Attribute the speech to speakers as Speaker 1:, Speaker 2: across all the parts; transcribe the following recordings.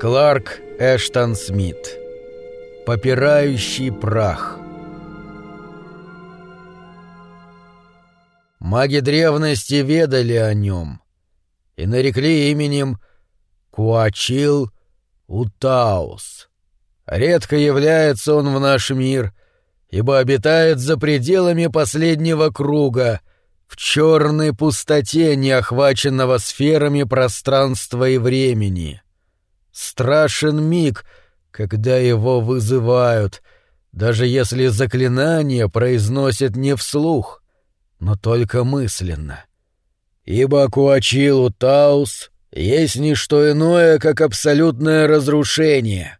Speaker 1: Кларк Эштон Смит. Попирающий прах. Маги древности ведали о нем и нарекли именем Куачил Утаус. Редко является он в наш мир, ибо обитает за пределами последнего круга, в черной пустоте, не охваченного сферами пространства и времени. Страшен миг, когда его вызывают, даже если заклинание произносят не вслух, но только мысленно. Ибо Куачилу Таус есть не что иное, как абсолютное разрушение,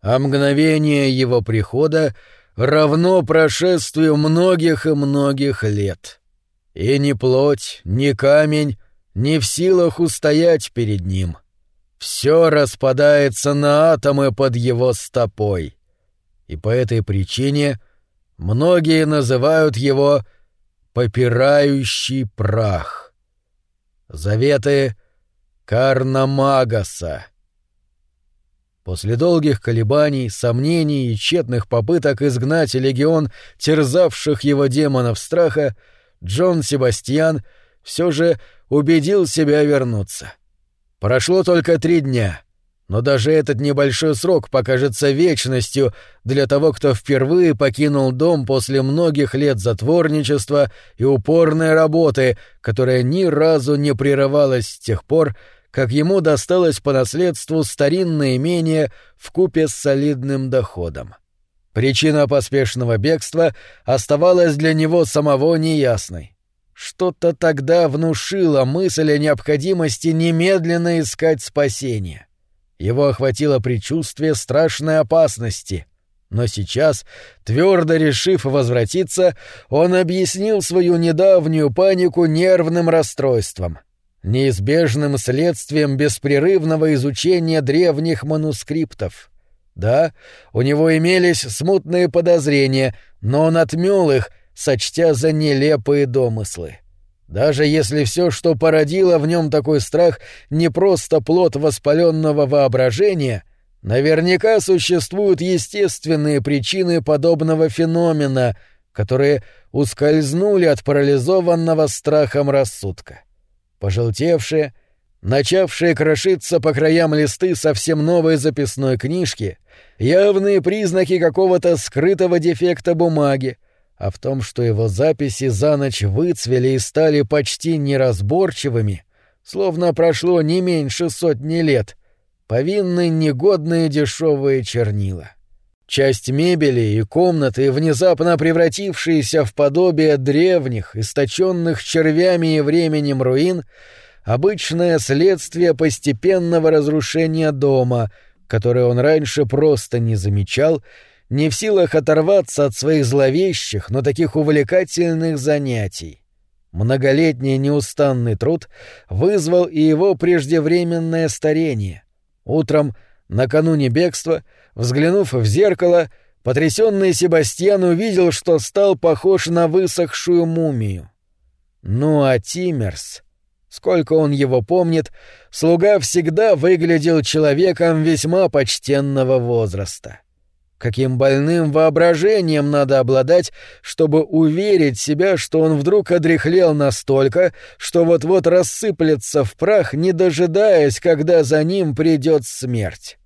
Speaker 1: а мгновение его прихода равно прошествию многих и многих лет. И ни плоть, ни камень не в силах устоять перед ним — все распадается на атомы под его стопой. И по этой причине многие называют его «попирающий прах». Заветы Карнамагаса. После долгих колебаний, сомнений и тщетных попыток изгнать легион терзавших его демонов страха, Джон Себастьян все же убедил себя вернуться. Прошло только три дня, но даже этот небольшой срок покажется вечностью для того, кто впервые покинул дом после многих лет затворничества и упорной работы, которая ни разу не прерывалась с тех пор, как ему досталось по наследству старинное имение в купе с солидным доходом. Причина поспешного бегства оставалась для него самого неясной. Что-то тогда внушило мысль о необходимости немедленно искать спасение. Его охватило предчувствие страшной опасности. Но сейчас, твердо решив возвратиться, он объяснил свою недавнюю панику нервным расстройством, неизбежным следствием беспрерывного изучения древних манускриптов. Да, у него имелись смутные подозрения, но он отмел их, сочтя за нелепые домыслы. Даже если все, что породило в нем такой страх, не просто плод воспаленного воображения, наверняка существуют естественные причины подобного феномена, которые ускользнули от парализованного страхом рассудка. Пожелтевшие, начавшие крошиться по краям листы совсем новой записной книжки, явные признаки какого-то скрытого дефекта бумаги, а в том, что его записи за ночь выцвели и стали почти неразборчивыми, словно прошло не меньше сотни лет, повинны негодные дешевые чернила. Часть мебели и комнаты, внезапно превратившиеся в подобие древних, источенных червями и временем руин, обычное следствие постепенного разрушения дома, которое он раньше просто не замечал не в силах оторваться от своих зловещих, но таких увлекательных занятий. Многолетний неустанный труд вызвал и его преждевременное старение. Утром, накануне бегства, взглянув в зеркало, потрясенный Себастьян увидел, что стал похож на высохшую мумию. Ну а Тиммерс... Сколько он его помнит, слуга всегда выглядел человеком весьма почтенного возраста. Каким больным воображением надо обладать, чтобы уверить себя, что он вдруг одряхлел настолько, что вот-вот рассыплется в прах, не дожидаясь, когда за ним придет смерть.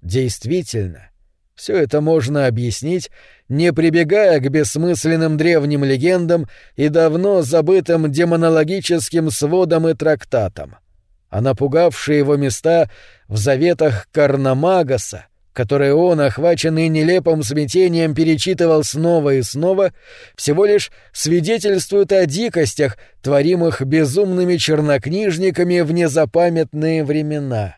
Speaker 1: Действительно, все это можно объяснить, не прибегая к бессмысленным древним легендам и давно забытым демонологическим сводам и трактатам. А напугавшие его места в заветах Карнамагаса — которые он, охваченный нелепым смятением, перечитывал снова и снова, всего лишь свидетельствуют о дикостях, творимых безумными чернокнижниками в незапамятные времена.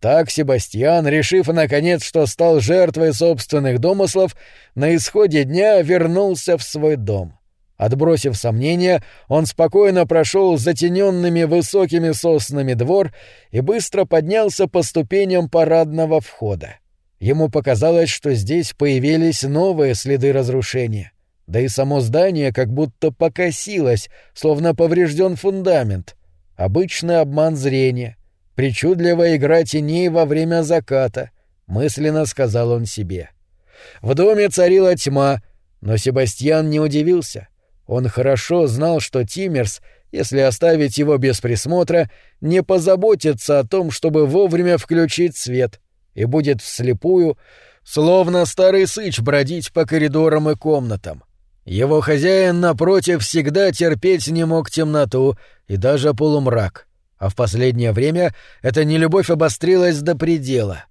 Speaker 1: Так Себастьян, решив наконец, что стал жертвой собственных домыслов, на исходе дня вернулся в свой дом. Отбросив сомнения, он спокойно прошел затененными высокими соснами двор и быстро поднялся по ступеням парадного входа. Ему показалось, что здесь появились новые следы разрушения. Да и само здание как будто покосилось, словно поврежден фундамент. Обычный обман зрения. Причудливая игра теней во время заката, мысленно сказал он себе. В доме царила тьма, но Себастьян не удивился. Он хорошо знал, что Тиммерс, если оставить его без присмотра, не позаботится о том, чтобы вовремя включить свет, и будет вслепую, словно старый сыч, бродить по коридорам и комнатам. Его хозяин, напротив, всегда терпеть не мог темноту и даже полумрак, а в последнее время эта нелюбовь обострилась до предела.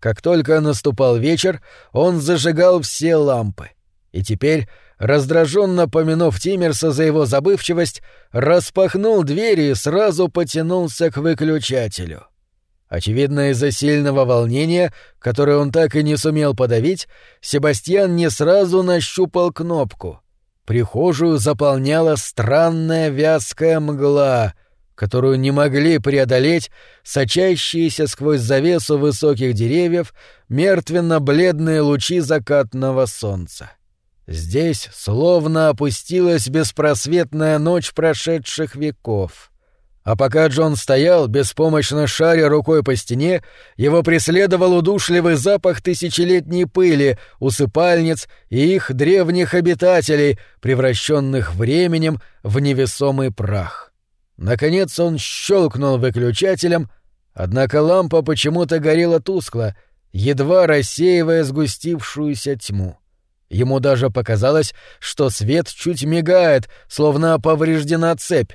Speaker 1: Как только наступал вечер, он зажигал все лампы. И теперь, раздраженно помянув Тиммерса за его забывчивость, распахнул двери и сразу потянулся к выключателю. Очевидно, из-за сильного волнения, которое он так и не сумел подавить, Себастьян не сразу нащупал кнопку. Прихожую заполняла странная вязкая мгла, которую не могли преодолеть сочащиеся сквозь завесу высоких деревьев мертвенно-бледные лучи закатного солнца. Здесь словно опустилась беспросветная ночь прошедших веков. А пока Джон стоял, беспомощно шаря рукой по стене, его преследовал удушливый запах тысячелетней пыли, усыпальниц и их древних обитателей, превращенных временем в невесомый прах. Наконец он щелкнул выключателем, однако лампа почему-то горела тускло, едва рассеивая сгустившуюся тьму. Ему даже показалось, что свет чуть мигает, словно повреждена цепь.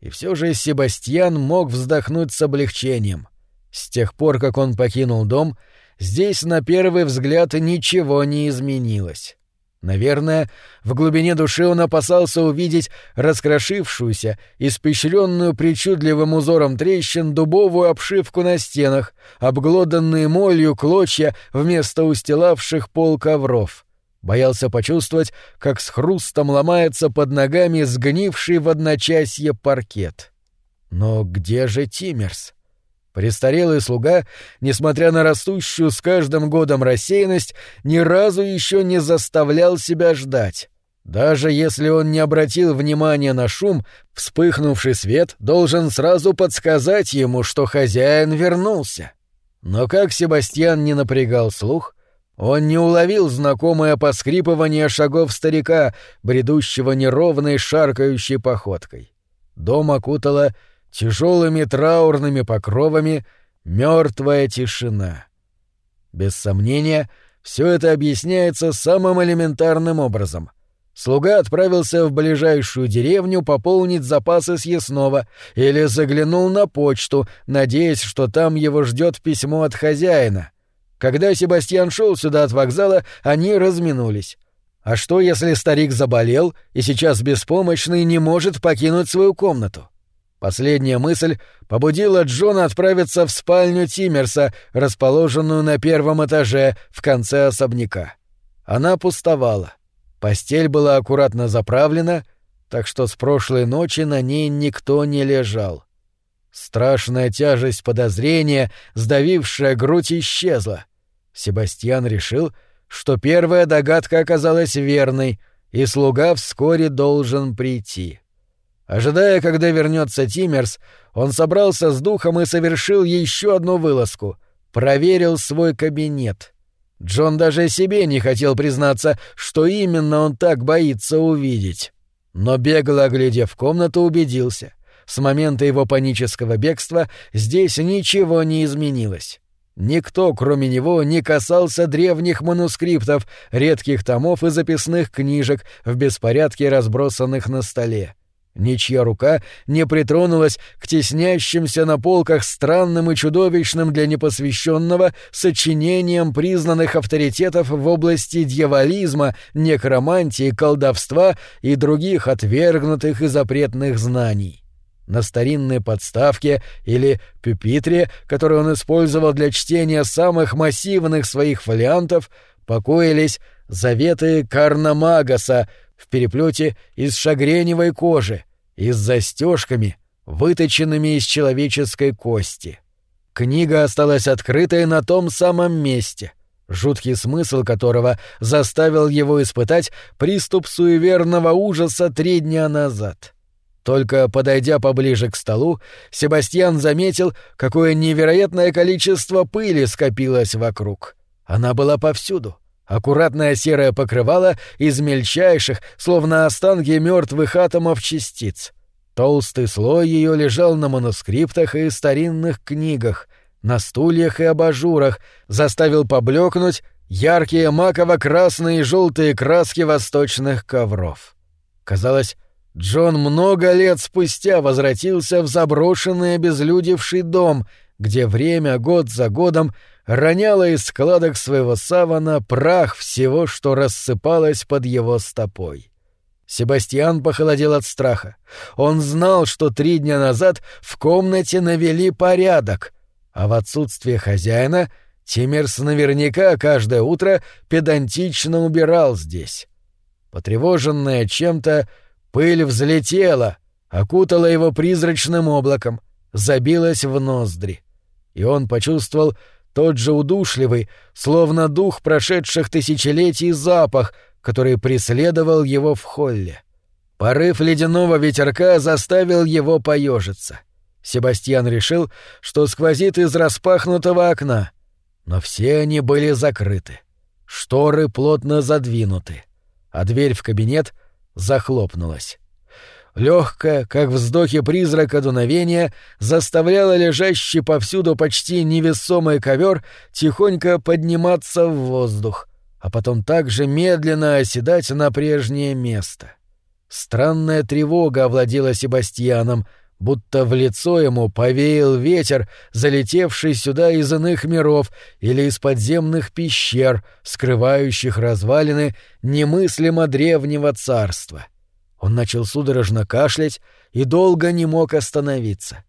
Speaker 1: И все же Себастьян мог вздохнуть с облегчением. С тех пор, как он покинул дом, здесь на первый взгляд ничего не изменилось. Наверное, в глубине души он опасался увидеть раскрошившуюся, испещренную причудливым узором трещин дубовую обшивку на стенах, обглоданные молью клочья вместо устилавших пол ковров. Боялся почувствовать, как с хрустом ломается под ногами сгнивший в одночасье паркет. Но где же Тиммерс? Престарелый слуга, несмотря на растущую с каждым годом рассеянность, ни разу еще не заставлял себя ждать. Даже если он не обратил внимания на шум, вспыхнувший свет должен сразу подсказать ему, что хозяин вернулся. Но как Себастьян не напрягал слух, он не уловил знакомое поскрипывание шагов старика, бредущего неровной шаркающей походкой. Дом окутала тяжелыми траурными покровами мертвая тишина. Без сомнения, все это объясняется самым элементарным образом. Слуга отправился в ближайшую деревню пополнить запасы съестного или заглянул на почту, надеясь, что там его ждет письмо от хозяина. Когда Себастьян шел сюда от вокзала, они разминулись. А что, если старик заболел и сейчас беспомощный не может покинуть свою комнату? Последняя мысль побудила Джона отправиться в спальню Тиммерса, расположенную на первом этаже в конце особняка. Она пустовала. Постель была аккуратно заправлена, так что с прошлой ночи на ней никто не лежал. Страшная тяжесть подозрения, сдавившая грудь, исчезла. Себастьян решил, что первая догадка оказалась верной, и слуга вскоре должен прийти. Ожидая, когда вернется Тиммерс, он собрался с духом и совершил еще одну вылазку. Проверил свой кабинет. Джон даже себе не хотел признаться, что именно он так боится увидеть. Но бегло оглядев комнату, убедился. С момента его панического бегства здесь ничего не изменилось. Никто, кроме него, не касался древних манускриптов, редких томов и записных книжек в беспорядке разбросанных на столе. Ничья рука не притронулась к теснящимся на полках странным и чудовищным для непосвященного сочинениям признанных авторитетов в области дьяволизма, некромантии, колдовства и других отвергнутых и запретных знаний. На старинной подставке или пюпитре, который он использовал для чтения самых массивных своих фолиантов, покоились заветы Карнамагаса в переплете из шагреневой кожи и с застежками, выточенными из человеческой кости. Книга осталась открытой на том самом месте, жуткий смысл которого заставил его испытать приступ суеверного ужаса три дня назад. Только подойдя поближе к столу, Себастьян заметил, какое невероятное количество пыли скопилось вокруг. Она была повсюду. Аккуратное серое покрывало из мельчайших, словно останки мертвых атомов частиц. Толстый слой ее лежал на манускриптах и старинных книгах, на стульях и абажурах, заставил поблекнуть яркие маково-красные и желтые краски восточных ковров. Казалось, Джон много лет спустя возвратился в заброшенный обезлюдевший дом, где время год за годом роняло из складок своего савана прах всего, что рассыпалось под его стопой. Себастьян похолодел от страха. Он знал, что три дня назад в комнате навели порядок, а в отсутствие хозяина Тиммерс наверняка каждое утро педантично убирал здесь. Потревоженная чем-то, Пыль взлетела, окутала его призрачным облаком, забилась в ноздри. И он почувствовал тот же удушливый, словно дух прошедших тысячелетий запах, который преследовал его в холле. Порыв ледяного ветерка заставил его поежиться. Себастьян решил, что сквозит из распахнутого окна. Но все они были закрыты. Шторы плотно задвинуты, а дверь в кабинет захлопнулась. Легкое, как вздохи призрака дуновения, заставляло лежащий повсюду почти невесомый ковер тихонько подниматься в воздух, а потом также медленно оседать на прежнее место. Странная тревога овладела Себастьяном, будто в лицо ему повеял ветер, залетевший сюда из иных миров или из подземных пещер, скрывающих развалины немыслимо древнего царства. Он начал судорожно кашлять и долго не мог остановиться.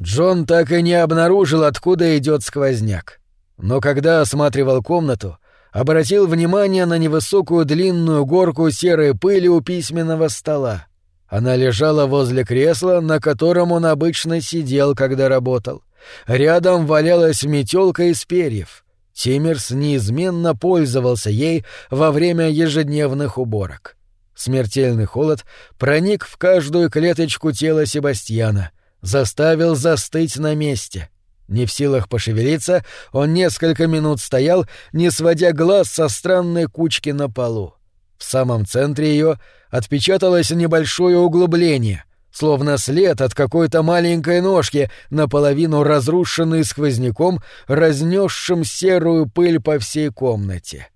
Speaker 1: Джон так и не обнаружил, откуда идет сквозняк. Но когда осматривал комнату, обратил внимание на невысокую длинную горку серой пыли у письменного стола. Она лежала возле кресла, на котором он обычно сидел, когда работал. Рядом валялась метелка из перьев. Тиммерс неизменно пользовался ей во время ежедневных уборок. Смертельный холод проник в каждую клеточку тела Себастьяна, заставил застыть на месте. Не в силах пошевелиться, он несколько минут стоял, не сводя глаз со странной кучки на полу. В самом центре ее отпечаталось небольшое углубление, словно след от какой-то маленькой ножки, наполовину разрушенный сквозняком, разнесшим серую пыль по всей комнате.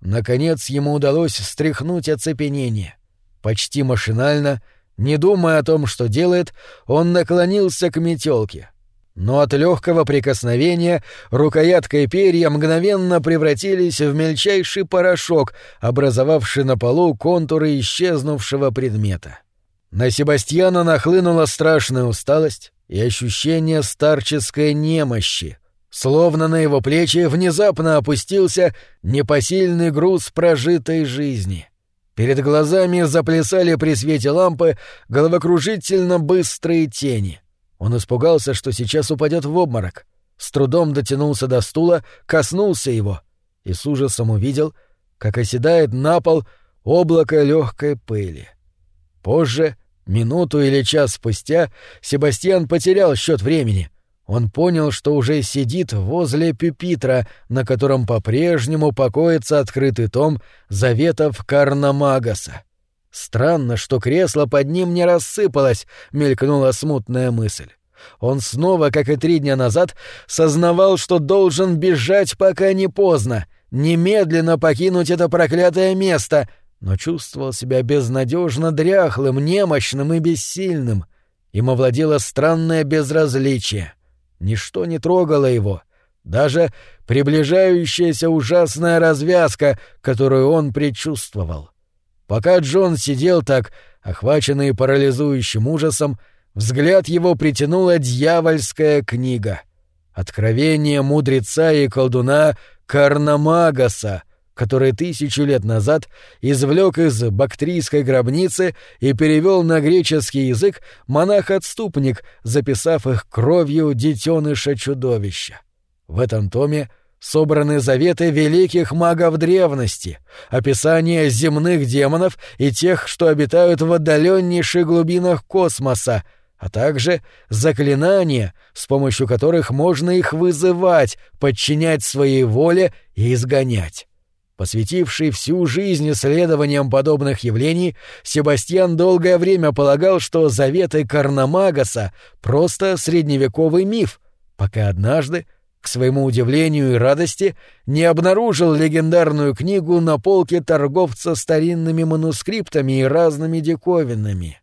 Speaker 1: Наконец ему удалось стряхнуть оцепенение. Почти машинально, не думая о том, что делает, он наклонился к метелке. Но от легкого прикосновения рукоятка и перья мгновенно превратились в мельчайший порошок, образовавший на полу контуры исчезнувшего предмета. На Себастьяна нахлынула страшная усталость и ощущение старческой немощи, словно на его плечи внезапно опустился непосильный груз прожитой жизни. Перед глазами заплясали при свете лампы головокружительно быстрые тени. Он испугался, что сейчас упадет в обморок. С трудом дотянулся до стула, коснулся его и с ужасом увидел, как оседает на пол облако легкой пыли. Позже, минуту или час спустя, Себастьян потерял счет времени. Он понял, что уже сидит возле пюпитра, на котором по-прежнему покоится открытый том заветов Карнамагаса. Странно, что кресло под ним не рассыпалось, мелькнула смутная мысль. Он снова, как и три дня назад, сознавал, что должен бежать, пока не поздно, немедленно покинуть это проклятое место, но чувствовал себя безнадежно дряхлым, немощным и бессильным. Им овладело странное безразличие. Ничто не трогало его, даже приближающаяся ужасная развязка, которую он предчувствовал. Пока Джон сидел так, охваченный парализующим ужасом, взгляд его притянула дьявольская книга. Откровение мудреца и колдуна Карнамагаса, который тысячу лет назад извлек из бактрийской гробницы и перевел на греческий язык монах-отступник, записав их кровью детеныша чудовища. В этом томе собраны заветы великих магов древности, описание земных демонов и тех, что обитают в отдаленнейших глубинах космоса, а также заклинания, с помощью которых можно их вызывать, подчинять своей воле и изгонять. Посвятивший всю жизнь исследованиям подобных явлений, Себастьян долгое время полагал, что заветы Карнамагаса — просто средневековый миф, пока однажды, к своему удивлению и радости, не обнаружил легендарную книгу на полке торговца старинными манускриптами и разными диковинами.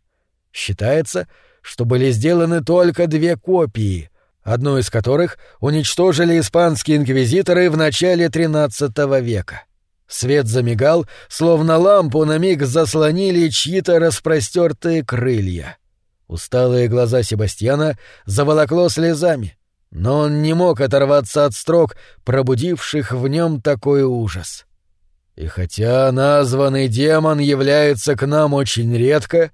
Speaker 1: Считается, что были сделаны только две копии, одну из которых уничтожили испанские инквизиторы в начале XIII века. Свет замигал, словно лампу на миг заслонили чьи-то распростертые крылья. Усталые глаза Себастьяна заволокло слезами, но он не мог оторваться от строк, пробудивших в нем такой ужас. И хотя названный демон является к нам очень редко,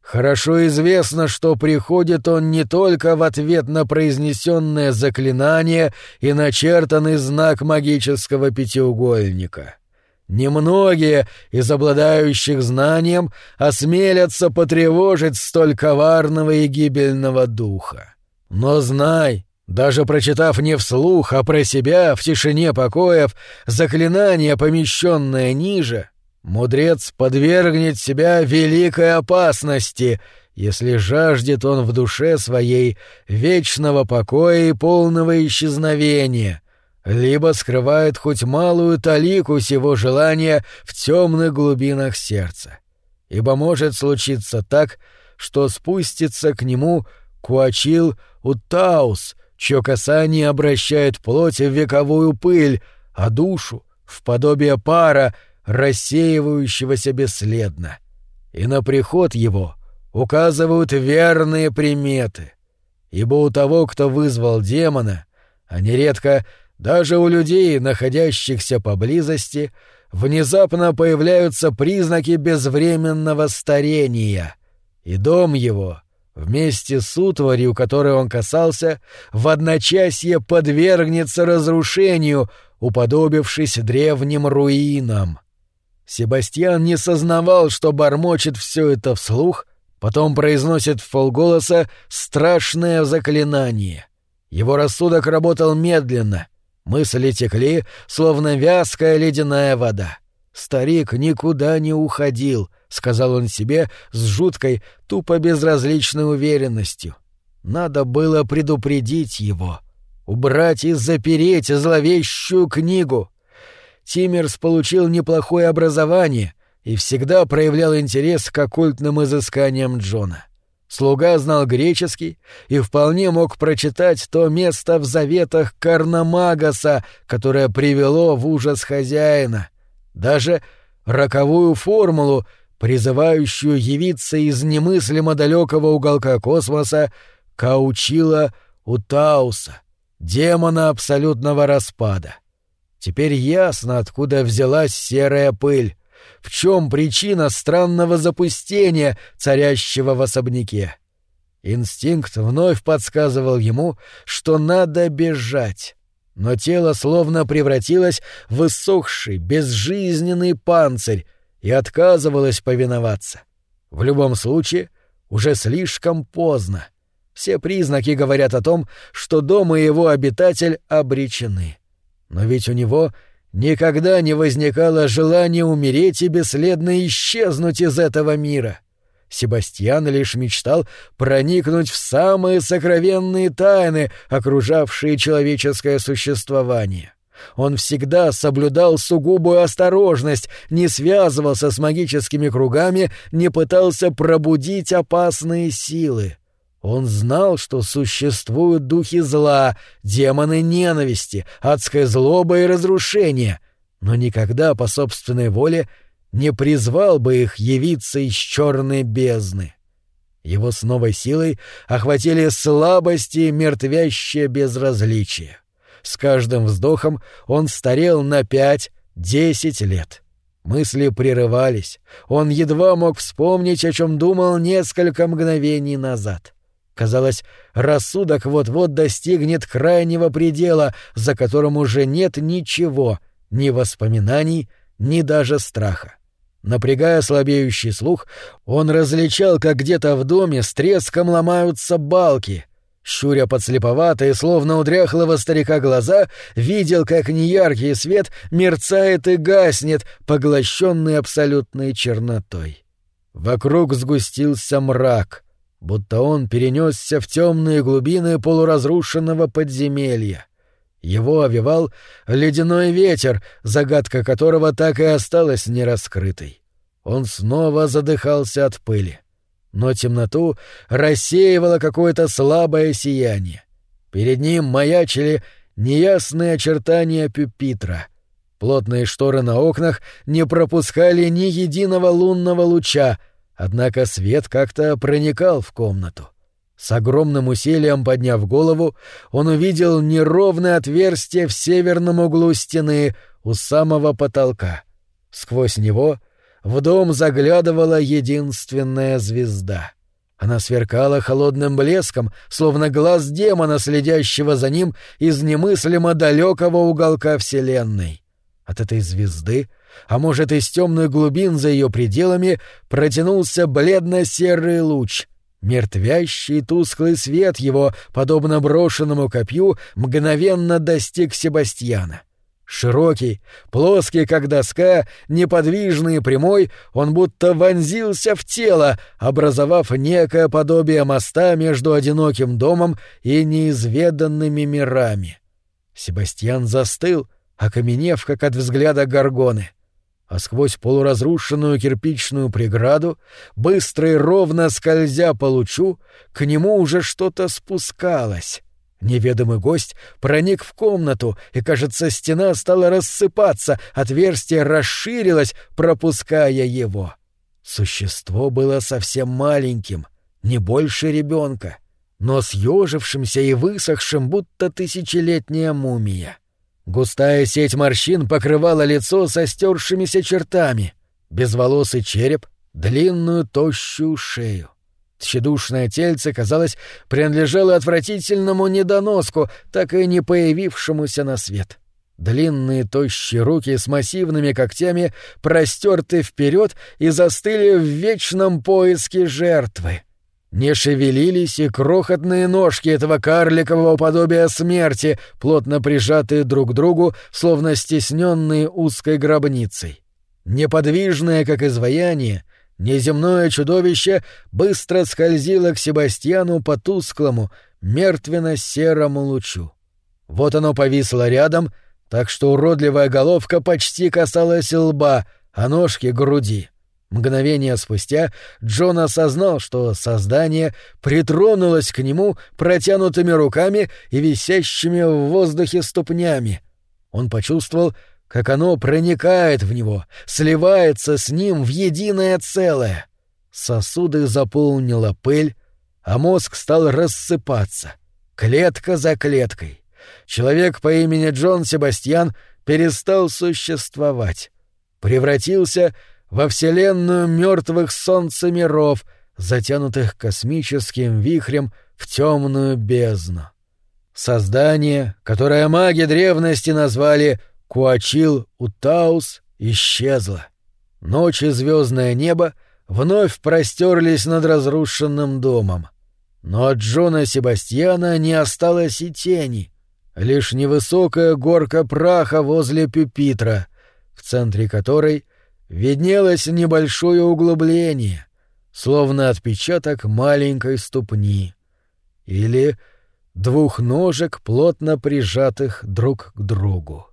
Speaker 1: хорошо известно, что приходит он не только в ответ на произнесенное заклинание и начертанный знак магического пятиугольника — Немногие из обладающих знанием осмелятся потревожить столь коварного и гибельного духа. Но знай, даже прочитав не вслух, а про себя в тишине покоев заклинание, помещенное ниже, мудрец подвергнет себя великой опасности, если жаждет он в душе своей вечного покоя и полного исчезновения — либо скрывает хоть малую талику сего желания в темных глубинах сердца. Ибо может случиться так, что спустится к нему Куачил Утаус, чье касание обращает плоть в вековую пыль, а душу — в подобие пара, рассеивающегося бесследно. И на приход его указывают верные приметы. Ибо у того, кто вызвал демона, а нередко даже у людей, находящихся поблизости, внезапно появляются признаки безвременного старения, и дом его, вместе с утварью, которой он касался, в одночасье подвергнется разрушению, уподобившись древним руинам. Себастьян не сознавал, что бормочет все это вслух, потом произносит в полголоса страшное заклинание. Его рассудок работал медленно, Мысли текли, словно вязкая ледяная вода. Старик никуда не уходил, сказал он себе с жуткой, тупо безразличной уверенностью. Надо было предупредить его, убрать и запереть зловещую книгу. Тиммерс получил неплохое образование и всегда проявлял интерес к оккультным изысканиям Джона. Слуга знал греческий и вполне мог прочитать то место в заветах Карнамагаса, которое привело в ужас хозяина. Даже роковую формулу, призывающую явиться из немыслимо далекого уголка космоса, Каучила Утауса, демона абсолютного распада. Теперь ясно, откуда взялась серая пыль. В чем причина странного запустения, царящего в особняке? Инстинкт вновь подсказывал ему, что надо бежать. Но тело словно превратилось в иссохший, безжизненный панцирь и отказывалось повиноваться. В любом случае, уже слишком поздно. Все признаки говорят о том, что дом и его обитатель обречены. Но ведь у него никогда не возникало желания умереть и бесследно исчезнуть из этого мира. Себастьян лишь мечтал проникнуть в самые сокровенные тайны, окружавшие человеческое существование. Он всегда соблюдал сугубую осторожность, не связывался с магическими кругами, не пытался пробудить опасные силы. Он знал, что существуют духи зла, демоны ненависти, адская злоба и разрушение, но никогда по собственной воле не призвал бы их явиться из черной бездны. Его с новой силой охватили слабости и мертвящее безразличие. С каждым вздохом он старел на пять-десять лет. Мысли прерывались. Он едва мог вспомнить, о чем думал несколько мгновений назад. Казалось, рассудок вот-вот достигнет крайнего предела, за которым уже нет ничего, ни воспоминаний, ни даже страха. Напрягая слабеющий слух, он различал, как где-то в доме с треском ломаются балки. Щуря подслеповатые, словно у дряхлого старика глаза, видел, как неяркий свет мерцает и гаснет, поглощенный абсолютной чернотой. Вокруг сгустился мрак, будто он перенесся в темные глубины полуразрушенного подземелья. Его овивал ледяной ветер, загадка которого так и осталась нераскрытой. Он снова задыхался от пыли. Но темноту рассеивало какое-то слабое сияние. Перед ним маячили неясные очертания пюпитра. Плотные шторы на окнах не пропускали ни единого лунного луча, однако свет как-то проникал в комнату. — с огромным усилием подняв голову, он увидел неровное отверстие в северном углу стены у самого потолка. Сквозь него в дом заглядывала единственная звезда. Она сверкала холодным блеском, словно глаз демона, следящего за ним из немыслимо далекого уголка Вселенной. От этой звезды, а может, из темных глубин за ее пределами, протянулся бледно-серый луч, Мертвящий тусклый свет его, подобно брошенному копью, мгновенно достиг Себастьяна. Широкий, плоский, как доска, неподвижный и прямой, он будто вонзился в тело, образовав некое подобие моста между одиноким домом и неизведанными мирами. Себастьян застыл, окаменев, как от взгляда горгоны — а сквозь полуразрушенную кирпичную преграду, быстро и ровно скользя по лучу, к нему уже что-то спускалось. Неведомый гость проник в комнату, и, кажется, стена стала рассыпаться, отверстие расширилось, пропуская его. Существо было совсем маленьким, не больше ребенка, но съежившимся и высохшим, будто тысячелетняя мумия. Густая сеть морщин покрывала лицо со стершимися чертами, безволосый череп, длинную тощую шею. Тщедушное тельце, казалось, принадлежало отвратительному недоноску, так и не появившемуся на свет. Длинные тощие руки с массивными когтями простерты вперед и застыли в вечном поиске жертвы. Не шевелились и крохотные ножки этого карликового подобия смерти, плотно прижатые друг к другу, словно стесненные узкой гробницей. Неподвижное, как изваяние, неземное чудовище быстро скользило к Себастьяну по тусклому, мертвенно-серому лучу. Вот оно повисло рядом, так что уродливая головка почти касалась лба, а ножки — груди. Мгновение спустя Джон осознал, что создание притронулось к нему протянутыми руками и висящими в воздухе ступнями. Он почувствовал, как оно проникает в него, сливается с ним в единое целое. Сосуды заполнила пыль, а мозг стал рассыпаться, клетка за клеткой. Человек по имени Джон Себастьян перестал существовать, превратился во вселенную мертвых солнца миров, затянутых космическим вихрем в темную бездну. Создание, которое маги древности назвали Куачил Утаус, исчезло. Ночь и звездное небо вновь простерлись над разрушенным домом. Но от Джона Себастьяна не осталось и тени, лишь невысокая горка праха возле пюпитра, в центре которой виднелось небольшое углубление, словно отпечаток маленькой ступни или двух ножек, плотно прижатых друг к другу.